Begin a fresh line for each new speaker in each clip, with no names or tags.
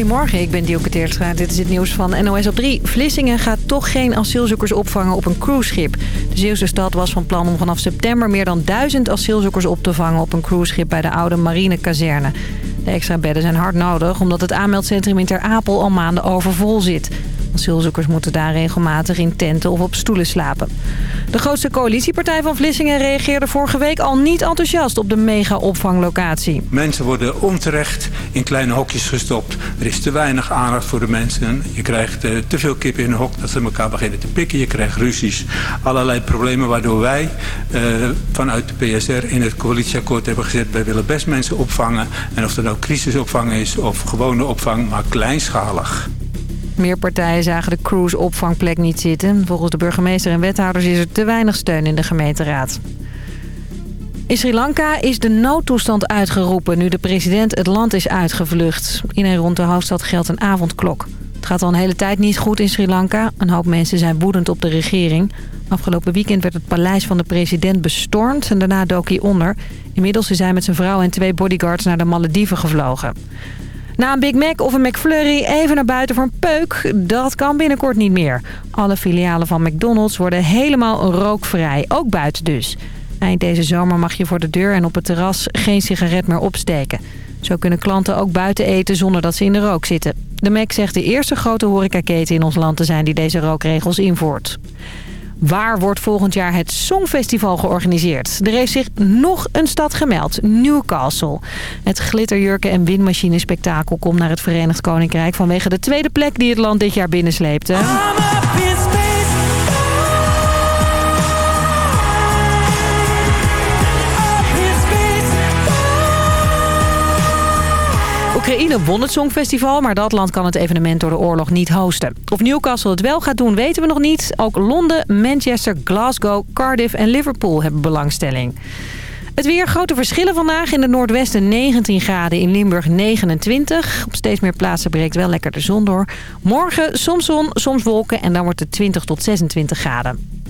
Goedemorgen, ik ben Dielke Teertstra. Dit is het nieuws van NOS op 3. Vlissingen gaat toch geen asielzoekers opvangen op een cruiseschip. De Zeeuwse stad was van plan om vanaf september meer dan duizend asielzoekers op te vangen... op een cruiseschip bij de oude marinekazerne. De extra bedden zijn hard nodig omdat het aanmeldcentrum in Ter Apel al maanden overvol zit. Asielzoekers moeten daar regelmatig in tenten of op stoelen slapen. De grootste coalitiepartij van Vlissingen reageerde vorige week al niet enthousiast op de mega-opvanglocatie.
Mensen worden onterecht in kleine hokjes gestopt. Er is te weinig aandacht voor de mensen. Je krijgt uh, te veel kippen in een hok dat ze elkaar beginnen te pikken. Je krijgt ruzies. Allerlei problemen waardoor wij uh, vanuit de PSR in het coalitieakkoord hebben gezet... wij willen best mensen opvangen. En of dat nou crisisopvang is of gewone opvang, maar kleinschalig.
Meer partijen zagen de cruise-opvangplek niet zitten. Volgens de burgemeester en wethouders is er te weinig steun in de gemeenteraad. In Sri Lanka is de noodtoestand uitgeroepen nu de president het land is uitgevlucht. In en rond de hoofdstad geldt een avondklok. Het gaat al een hele tijd niet goed in Sri Lanka. Een hoop mensen zijn woedend op de regering. Afgelopen weekend werd het paleis van de president bestormd en daarna dook hij onder. Inmiddels is hij met zijn vrouw en twee bodyguards naar de Malediven gevlogen. Na een Big Mac of een McFlurry even naar buiten voor een peuk, dat kan binnenkort niet meer. Alle filialen van McDonald's worden helemaal rookvrij, ook buiten dus. Eind deze zomer mag je voor de deur en op het terras geen sigaret meer opsteken. Zo kunnen klanten ook buiten eten zonder dat ze in de rook zitten. De Mac zegt de eerste grote horecaketen in ons land te zijn die deze rookregels invoert. Waar wordt volgend jaar het Songfestival georganiseerd? Er heeft zich nog een stad gemeld, Newcastle. Het glitterjurken- en windmachine-spektakel komt naar het Verenigd Koninkrijk... vanwege de tweede plek die het land dit jaar binnensleepte. Oekraïne won het Songfestival, maar dat land kan het evenement door de oorlog niet hosten. Of Newcastle het wel gaat doen, weten we nog niet. Ook Londen, Manchester, Glasgow, Cardiff en Liverpool hebben belangstelling. Het weer, grote verschillen vandaag. In het noordwesten 19 graden, in Limburg 29. Op steeds meer plaatsen breekt wel lekker de zon door. Morgen soms zon, soms wolken en dan wordt het 20 tot 26 graden.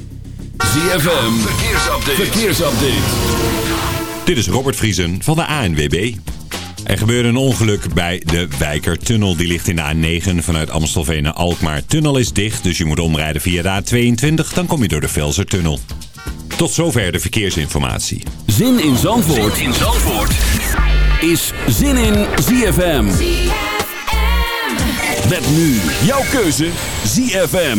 ZFM, verkeersupdate. verkeersupdate.
Dit is Robert Vriesen van de ANWB. Er gebeurde een ongeluk bij de Wijkertunnel. Die ligt in de A9 vanuit Amstelveen naar Alkmaar. Tunnel is dicht, dus je moet omrijden via de A22. Dan kom je door de Velsertunnel. Tot zover de verkeersinformatie.
Zin in Zandvoort, zin in Zandvoort. is Zin in ZFM. ZFM. Met nu jouw keuze ZFM.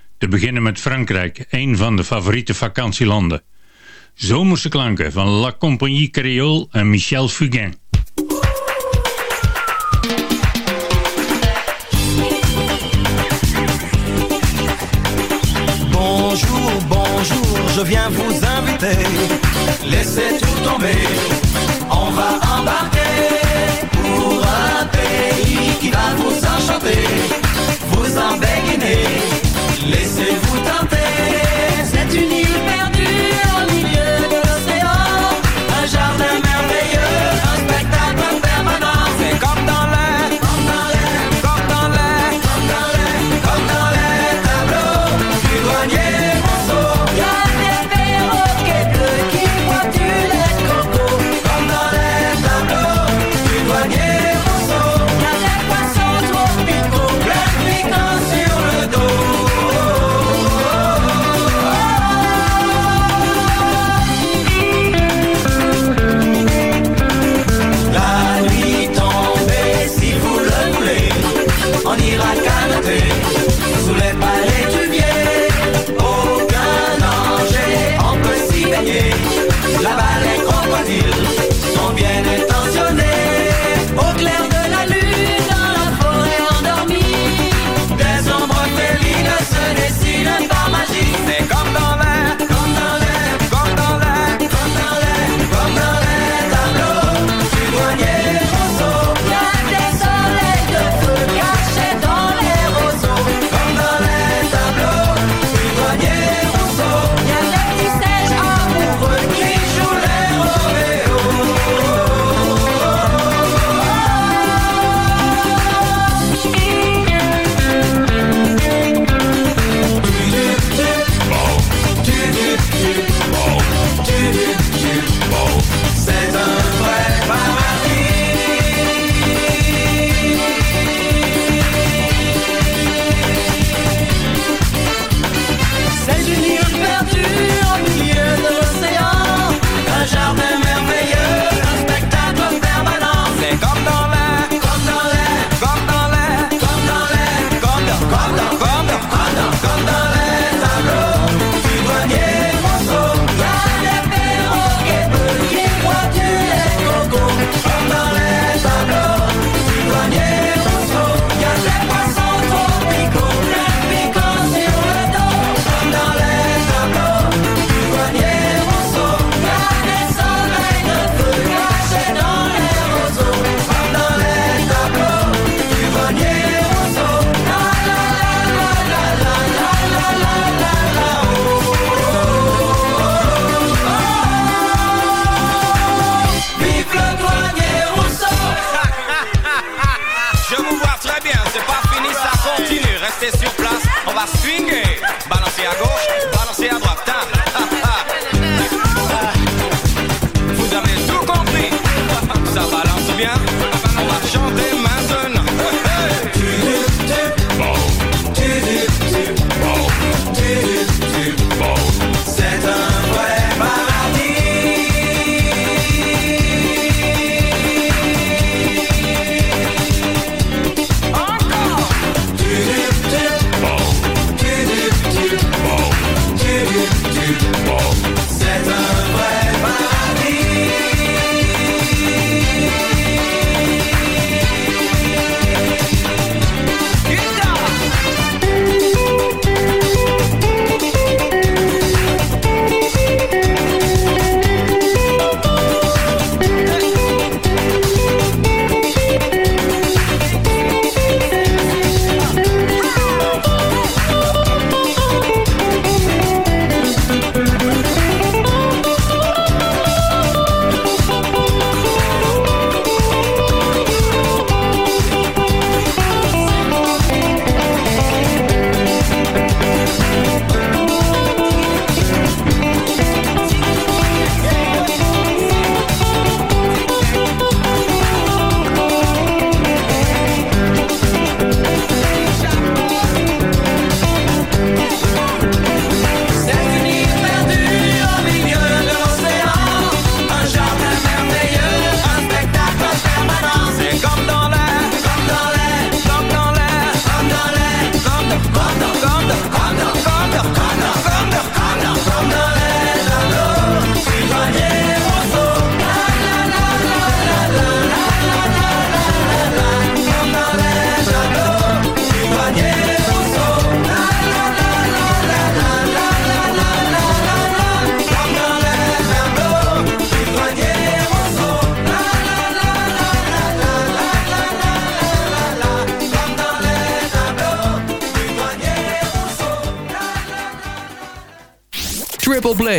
Te beginnen met Frankrijk, een van de favoriete vakantielanden. Zomerse klanken van La Compagnie Creole en Michel Fugain.
Bonjour, bonjour, je viens vous inviter. Laissez tout tomber, on va embarquer pour un pays qui va vous enchanter,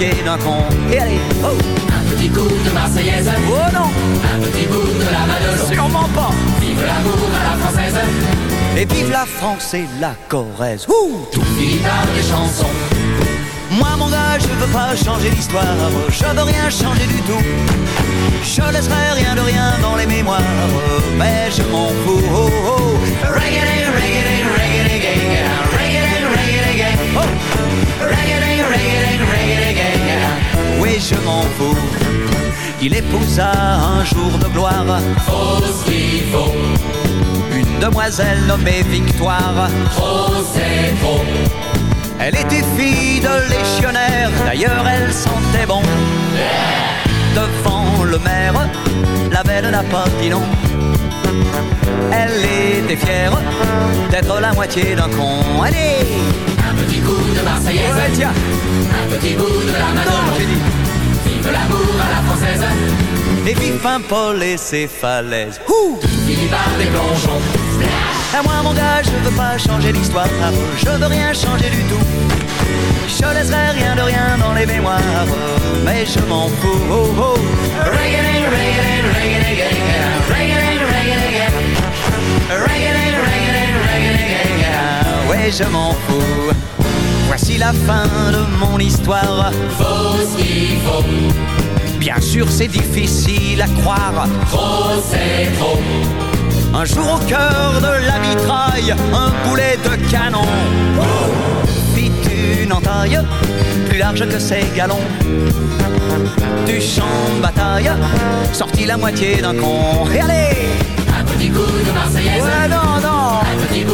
D'un con Et allez, oh
Un petit coup de Marseillaise,
Oh non,
un petit bout de la Madeleine.
sûrement pas
Vive l'amour à la française,
Et vive la France et la Corrèze Ouh
tout finit par des chansons.
Moi mon gars, je veux pas changer l'histoire, je veux rien changer du tout. Je laisserai rien de rien dans les mémoires, mais je m'en fous. Oh, oh. Reggae, reggae, reggae, reggae, je m'en fous. Il épousa un jour de gloire
Trop ce qu'il faut,
une demoiselle nommée Victoire.
trop c'est trop.
Elle était fille de légionnaire, d'ailleurs elle sentait bon. Devant le maire, la belle n'a pas dit non. Elle était fière d'être la moitié d'un con. Allez,
Un petit coup de Marseillaise,
ouais, tiens,
un petit bout de la
non,
Vive l'amour à la française,
Et un Paul et ses falaises. Ouh
finit par des plongeons.
À moi mon gars, je veux pas changer l'histoire, je veux rien changer du tout. Je laisserai rien de rien dans les mémoires, mais je m'en fous. Oh, oh. Ouais, je m'en fous. Voici la fin de mon histoire.
Faut ce qu'il faut,
Bien sûr, c'est difficile à croire.
trop c'est trop.
Un jour au cœur de la mitraille, un boulet de canon fit une entaille plus large que ses galons. Du champ de bataille sortit la moitié d'un con. Et allez
Un petit coup de Marseillaise,
Ouais, non, non
un petit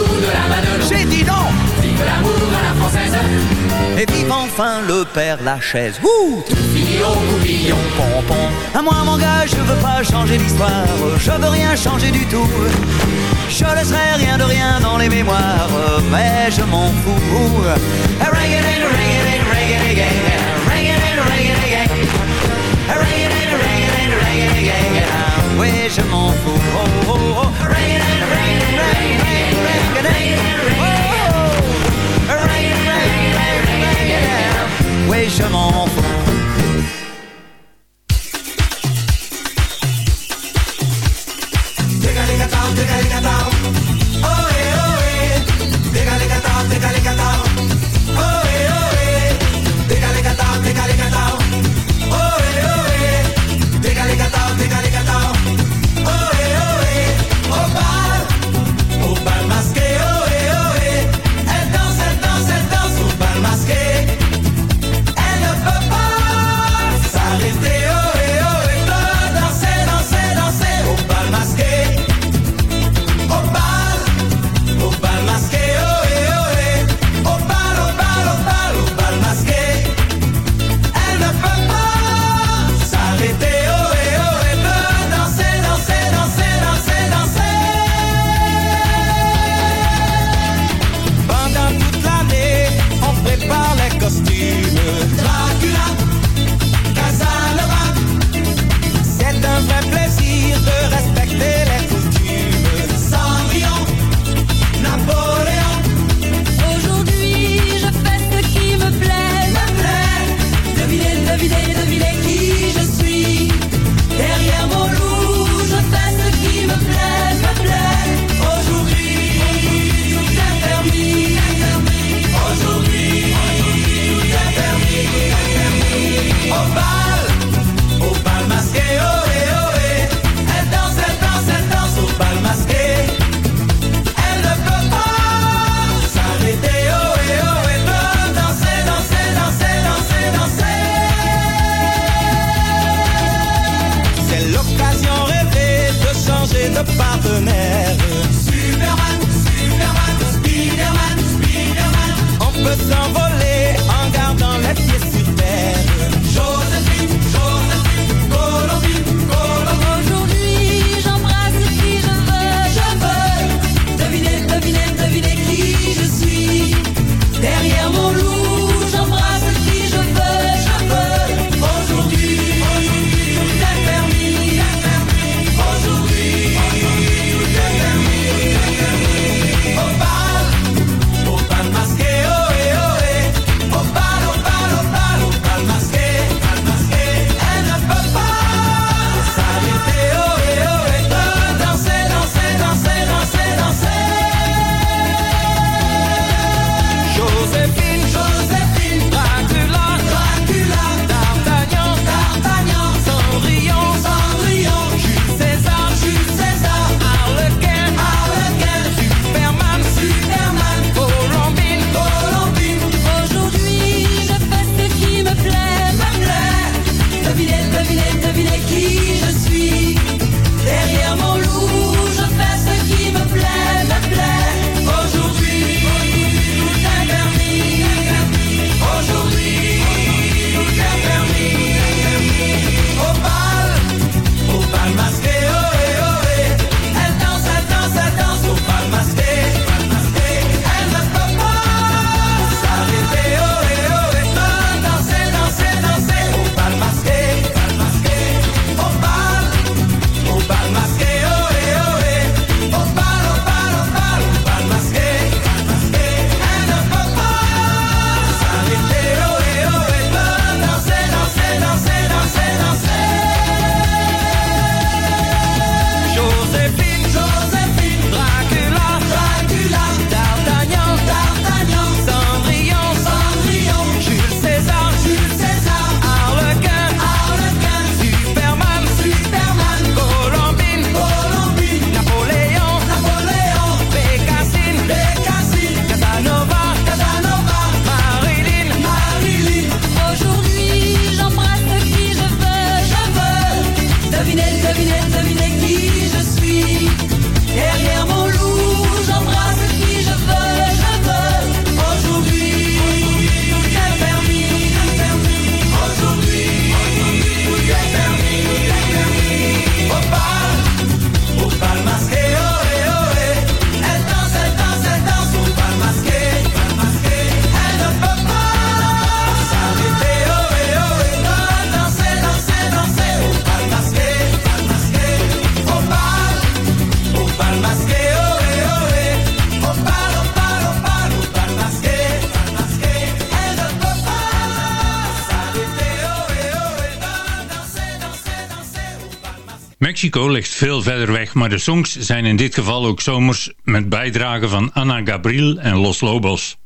Vive
Et vivant enfin le père Lachaise. Ouh
au coupillon.
pompon. À moi mon gars, je veux pas changer l'histoire, je veux rien changer du tout. Je laisserai rien de rien dans les mémoires, mais je m'en fous. Je m'en fous.
Mexico ligt veel verder weg, maar de songs zijn in dit geval ook zomers met bijdragen van Ana Gabriel en Los Lobos.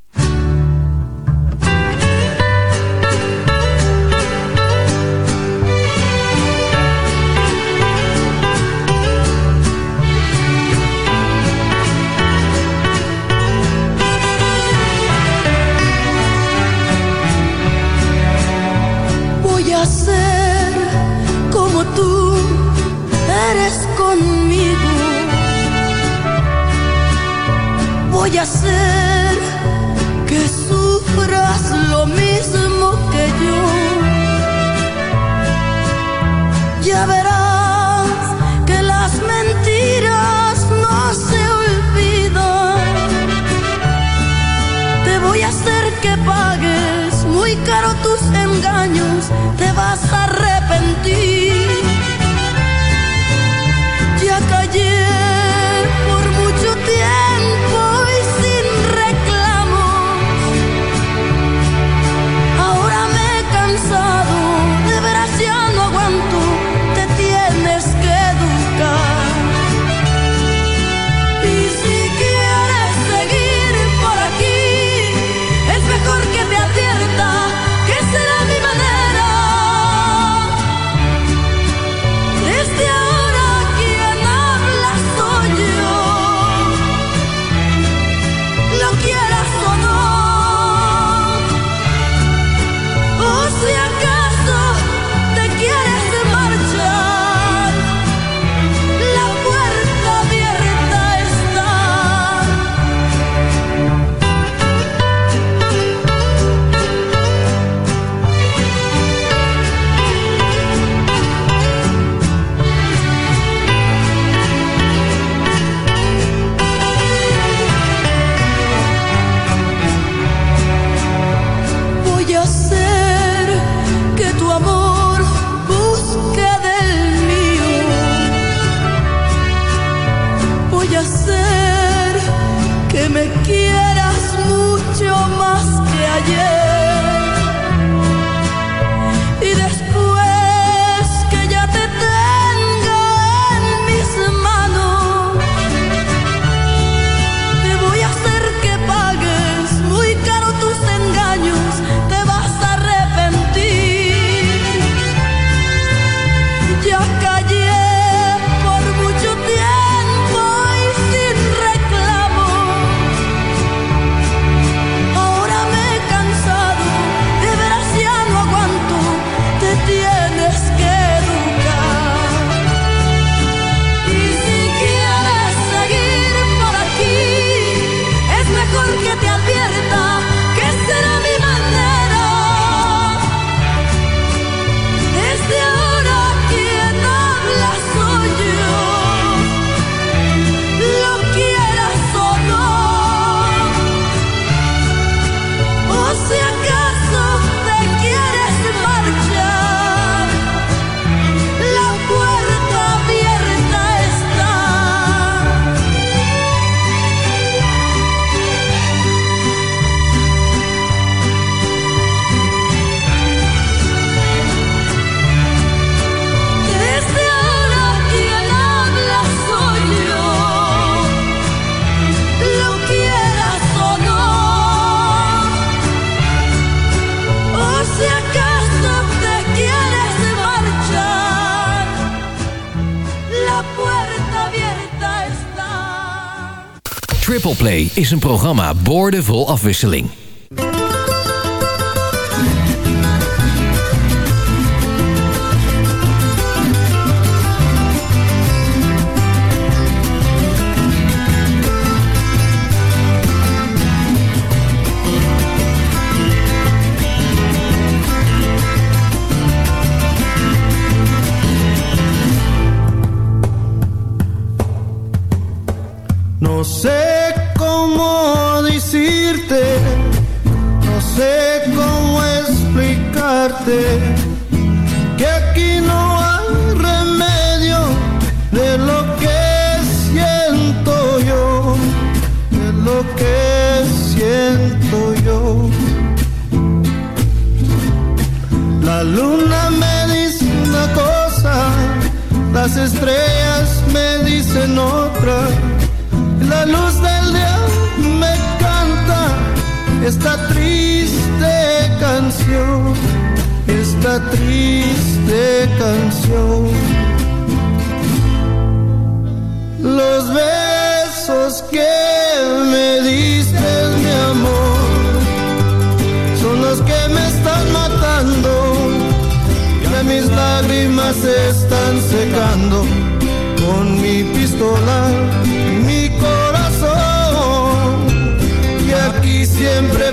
Triple Play is een programma boordevol afwisseling.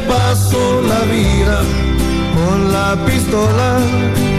paso la vida con la pistola.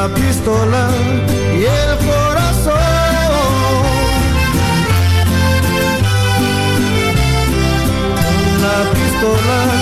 la pistola y el corazón. La pistola.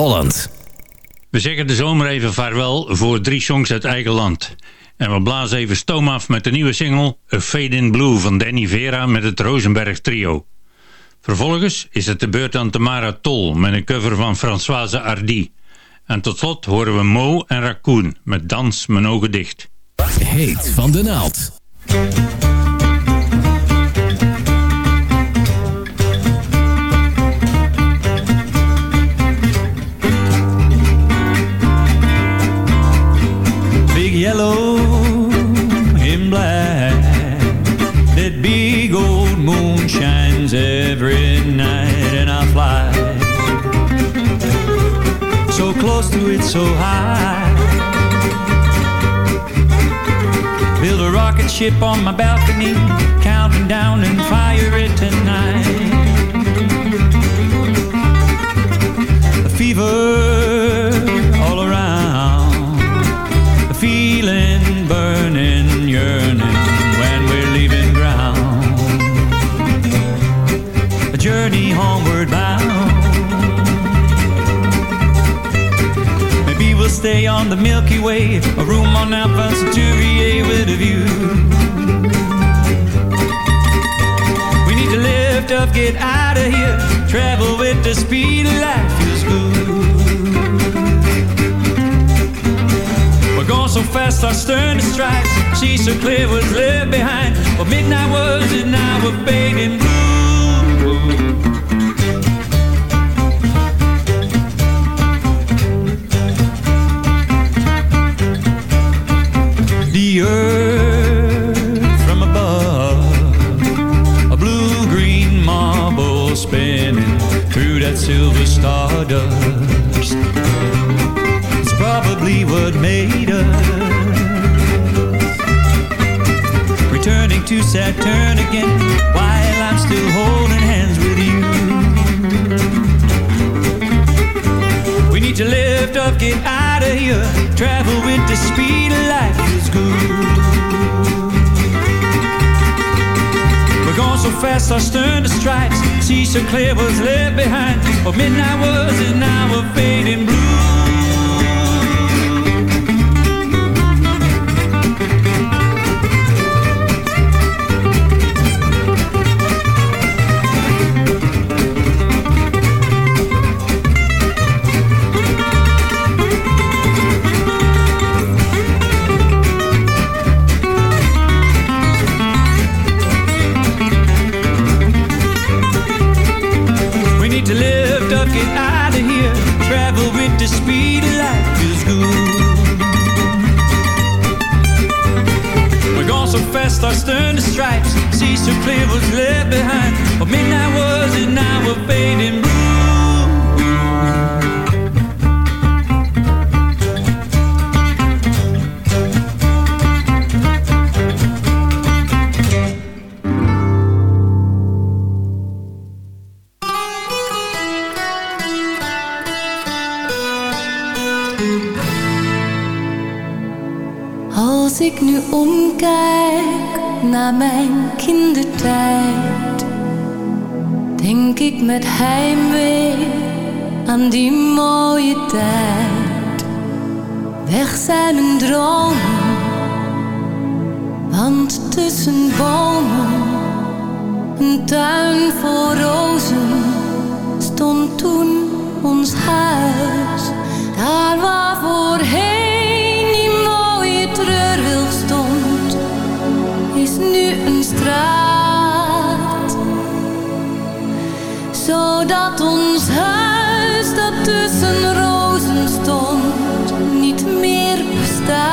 Holland.
We zeggen de zomer even vaarwel voor drie songs uit eigen land. En we blazen even stoom af met de nieuwe single A Fade in Blue van Danny Vera met het Rosenberg Trio. Vervolgens is het de beurt aan Tamara Tol met een cover van Françoise Hardy. En tot slot horen we Mo en Raccoon met Dans mijn ogen dicht.
Heet van de naald.
Yellow and black. That big old moon shines every night, and I fly so close to it, so high. Build a rocket ship on my balcony, counting down and fire it tonight. A fever feeling burning, yearning when we're leaving ground. A journey homeward bound. Maybe we'll stay on the Milky Way, a room on Alpha Centauri with a view. We need to lift up, get out of here, travel with the speed of light, feels good. So fast, our stern to stripes, see so clear what's left behind. But midnight was now we're fading blue. the earth from above. A blue green marble spinning through that silver stardust. Probably what made us. Returning to Saturn again while I'm still holding hands with you. We need to lift up, get out of here. Travel with the speed of light feels good. We're going so fast, our stern to stripes. See so clear what's left behind. What midnight was is now a fading blue. stripes, see clear was left behind. But midnight was an hour fading blue.
Mijn kindertijd, denk ik met heimwee aan die mooie tijd. Weg zijn mijn dromen, want tussen bomen, een tuin vol rozen, stond toen ons huis. Daar waar voorheen straat. Zodat ons huis dat tussen rozen stond, niet meer bestaat.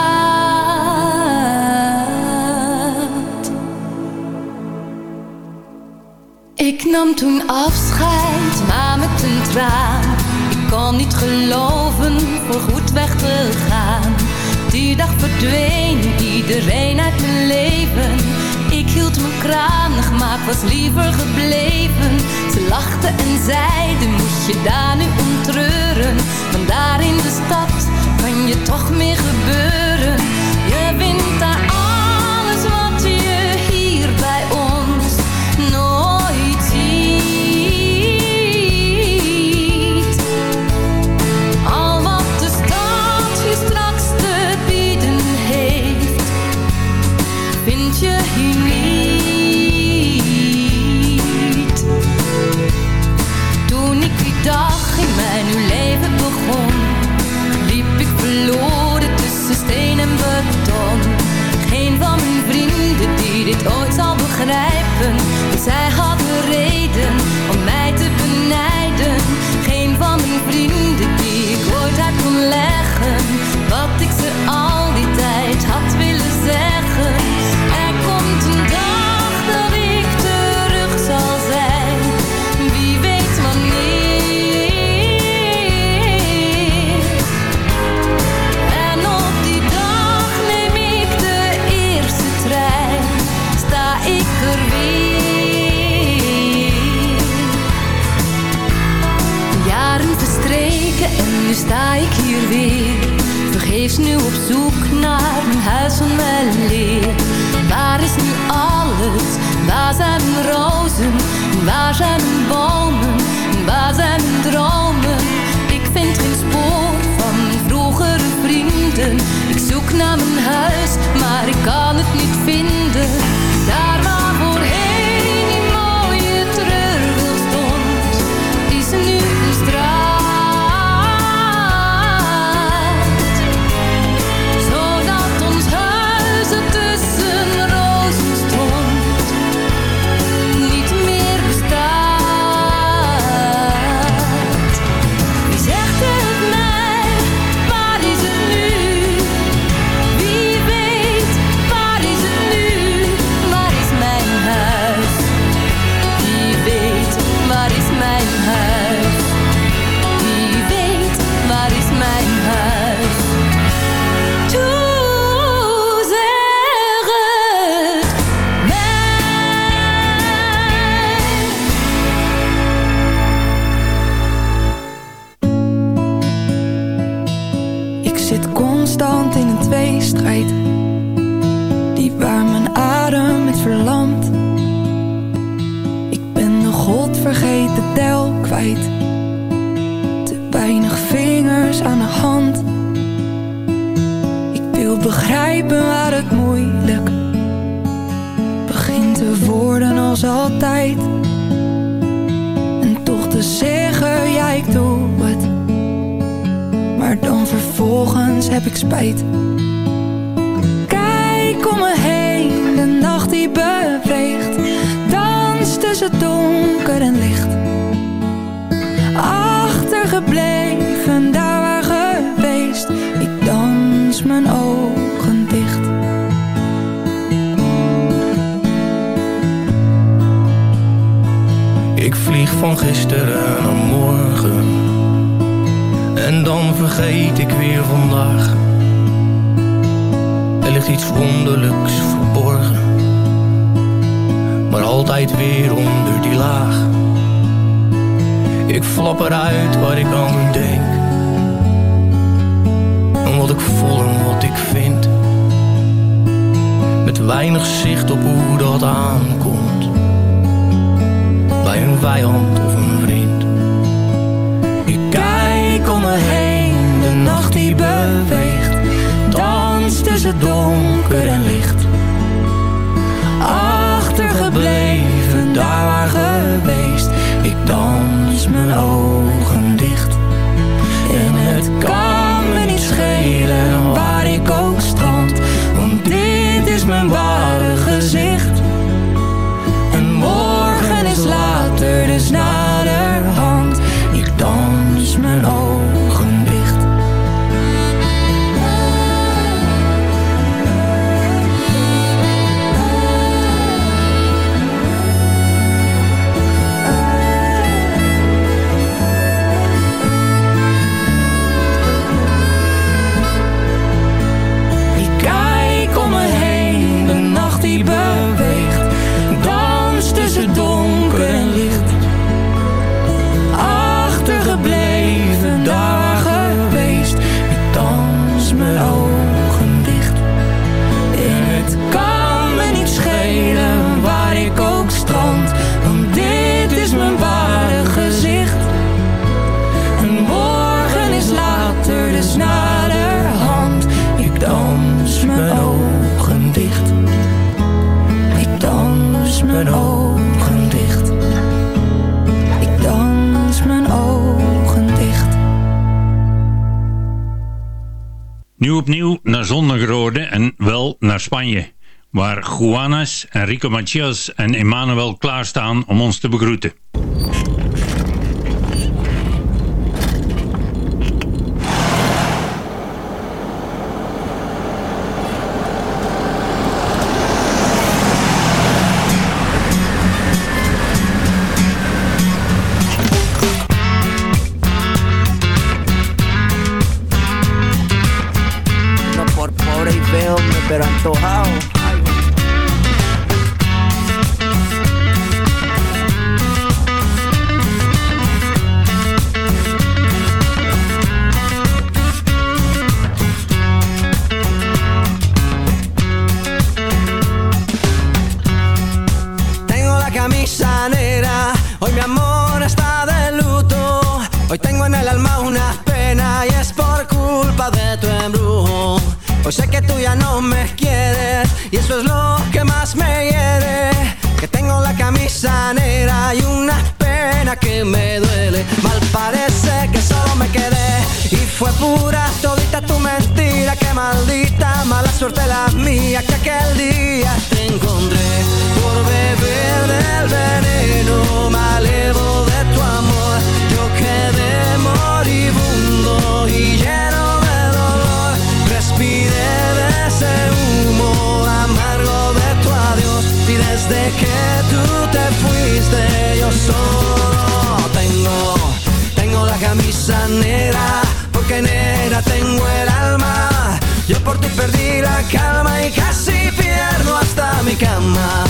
Ik nam toen afscheid, maar met een traan. Ik kon niet geloven, voorgoed weg te gaan. Die dag verdween iedereen uit mijn leven. Hield me kranig, maar was liever gebleven. Ze lachten en zeiden, moest je daar nu om treuren? Want daar in de stad kan je toch meer gebeuren. Je wint
daar donker en licht. Achtergebleven, daar waar geweest, ik dans mijn ogen. En
wel naar Spanje, waar Juanas, Enrico Matias en Emmanuel klaarstaan om ons te begroeten.
Maldita mala suerte la mía que aquel día por ti perdí la calma y casi pierdo hasta mi cama.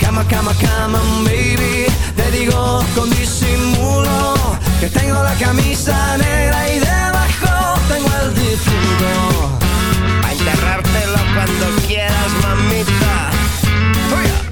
Cama, cama, cama, baby. Te digo con disimulo que tengo la camisa negra y debajo tengo el difunto.
A enterrártelo cuando quieras, mamita.
Así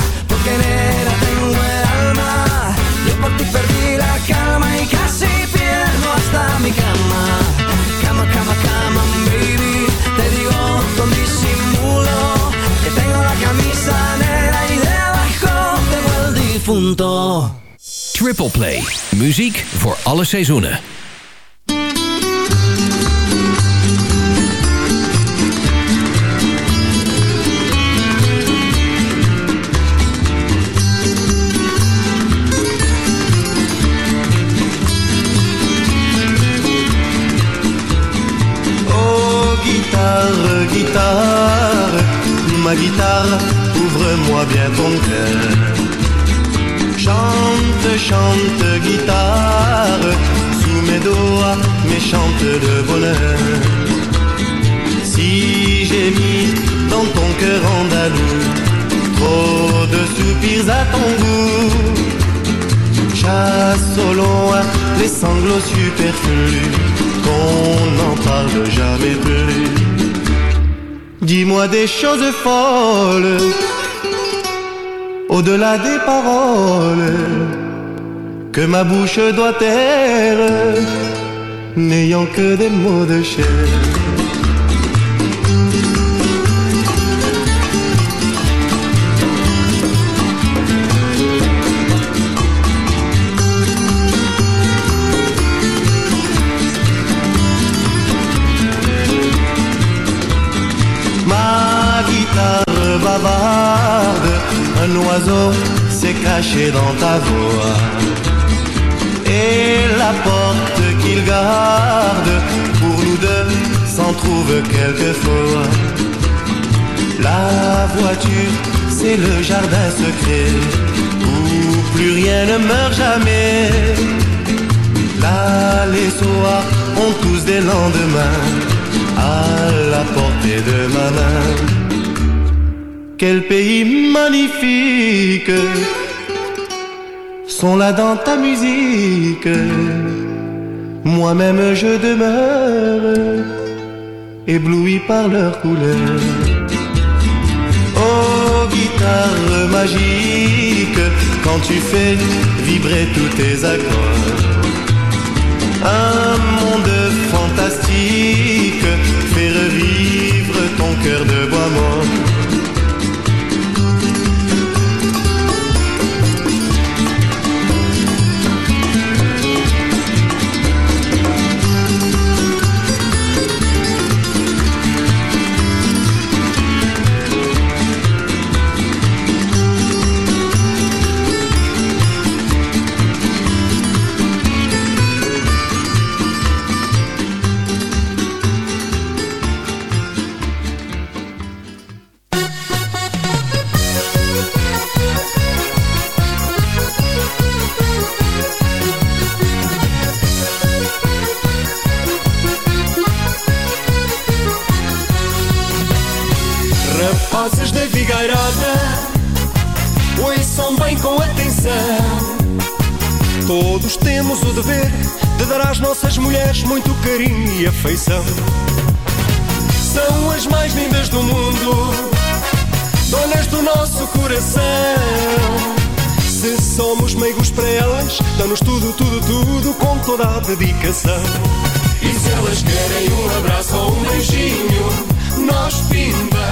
mi cama. Cama, cama, cama, baby. Te digo con disimulo que tengo la camisa negra y debajo tengo el difunto.
Triple Play. Muziek voor alle seizoenen.
Guitare, ouvre-moi bien ton cœur. Chante, chante, guitare, sous mes doigts, mes chantes de bonheur. Si j'ai mis dans ton cœur andalou trop de soupirs à ton goût, chasse au loin les sanglots superflus, qu'on n'en parle jamais plus. Dis-moi des choses folles, au-delà des paroles, que ma bouche doit taire, n'ayant que des mots de chair. Un oiseau s'est caché dans ta voix. Et la porte qu'il garde pour nous deux s'en trouve quelquefois. La voiture, c'est le jardin secret où plus rien ne meurt jamais. Là, les soirs ont tous des lendemains à la portée de ma main. Quel pays magnifique sont là dans ta musique. Moi-même je demeure ébloui par leur couleur. Oh guitare magique, quand tu fais vibrer tous tes accords. Un monde fantastique fait revivre ton cœur de bois mort.
São as mais lindas do mundo Donas do nosso coração. Se somos meigos para elas Dão-nos tudo, tudo, tudo Com toda a dedicação. E se elas querem um abraço ou um beijinho Nós pimba,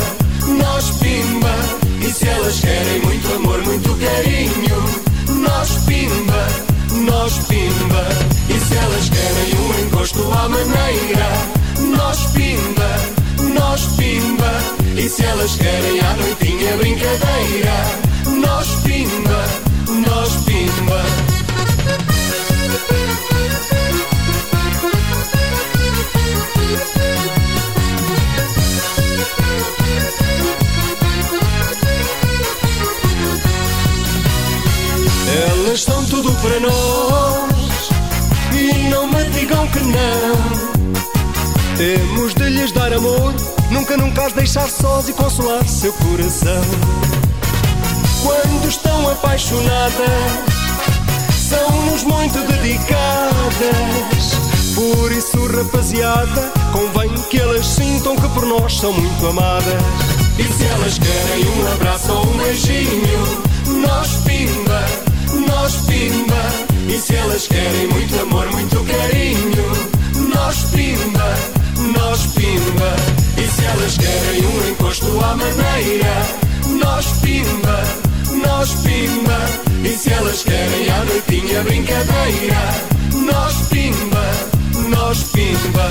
nós pimba. E se elas querem muito amor, muito carinho Nós pimba, nós pimba. E se elas querem um encosto à maneira Nós pimba, nós pimba. E se elas querem à noitinha brincadeira Temos de lhes dar amor Nunca, nunca as deixar sós e consolar seu coração. Quando estão apaixonadas São-nos muito dedicadas. Por isso, rapaziada Convém que elas sintam que por nós são muito amadas. E se elas querem um abraço ou um beijinho Nós pimba, nós pimba. E se elas querem muito amor, muito carinho Nós pimba, nós pimba E se elas querem um encosto à maneira? Nós pimba, nós pimba E se elas querem à noitinha brincadeira? Nós pimba, nós pimba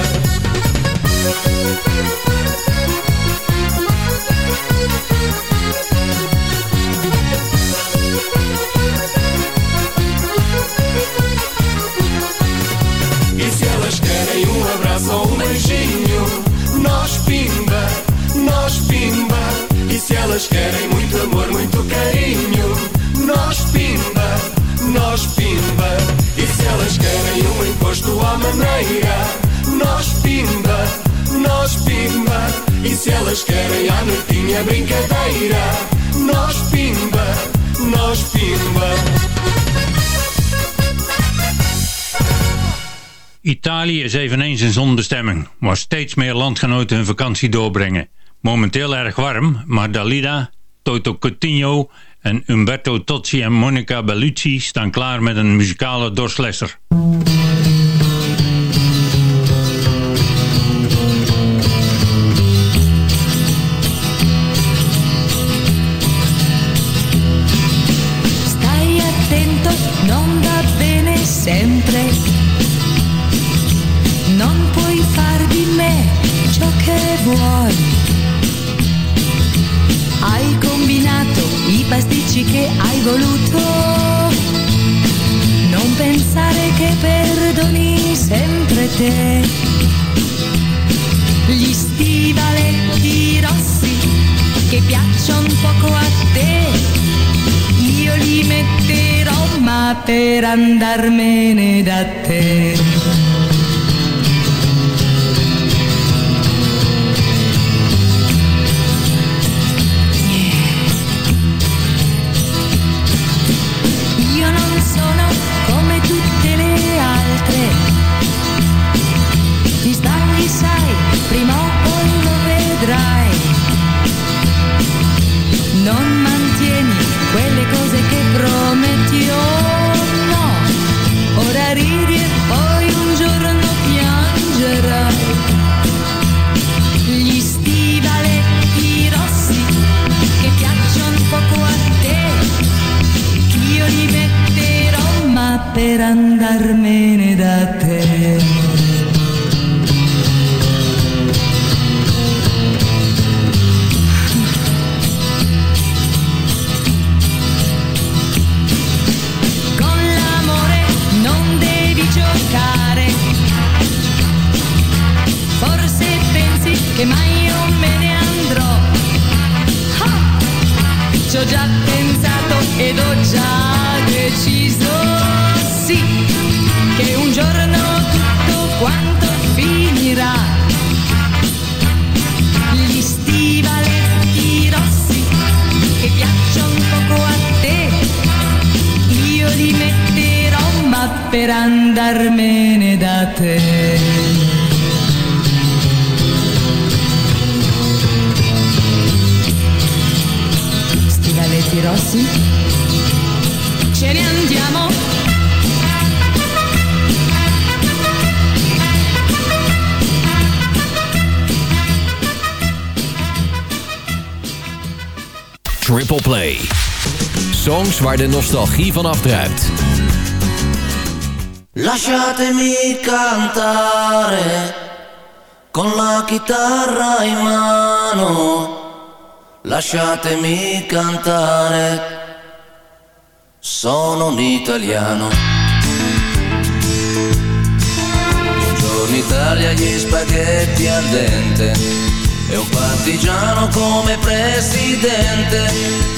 E se elas querem muito amor, muito carinho. Nós pimba, nós pimba. E se elas querem um encosto à maneira Nós pimba, nós pimba. E se elas querem à noitinha brincadeira Nós pimba, nós pimba.
Italië is eveneens in zonbestemming, waar steeds meer landgenoten hun vakantie doorbrengen. Momenteel erg warm, maar Dalida, Toto Coutinho en Umberto Tozzi en Monica Bellucci staan klaar met een muzikale dorslesser.
Per andarmene da te.
Waar de nostalgie van afdruipt.
Lasciatemi cantare con la chitarra in mano. Lasciatemi cantare. Sono un italiano. Buongiorno Italia, gli spaghetti al dente. E un partigiano come presidente.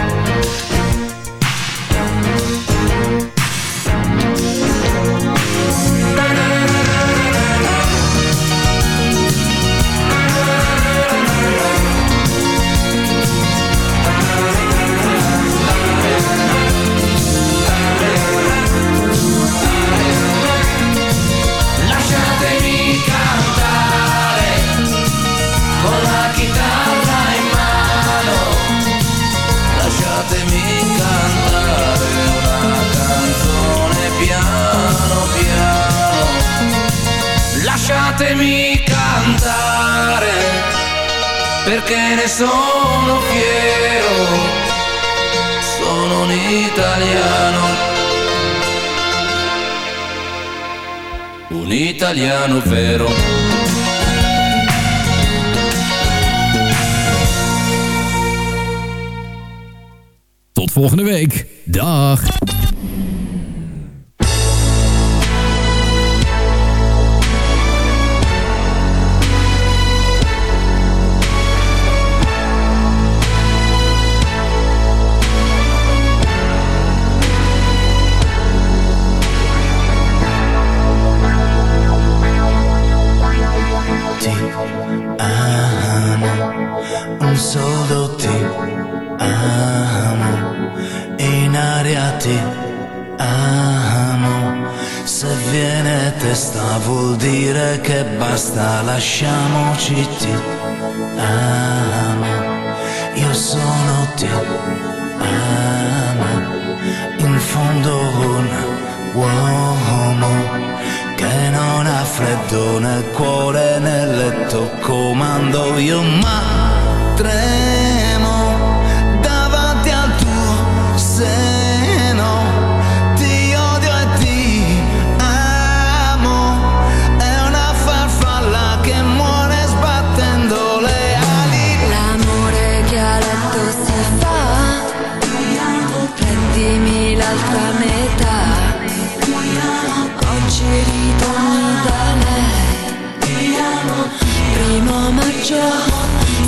italiano vero.
Tot volgende week. Dag.
lasciamoci ti amo io sono te amo in fondo un uomo che non ha freddo nel cuore nel letto comando io ma
tre preferito da lei. Primo maggio,
il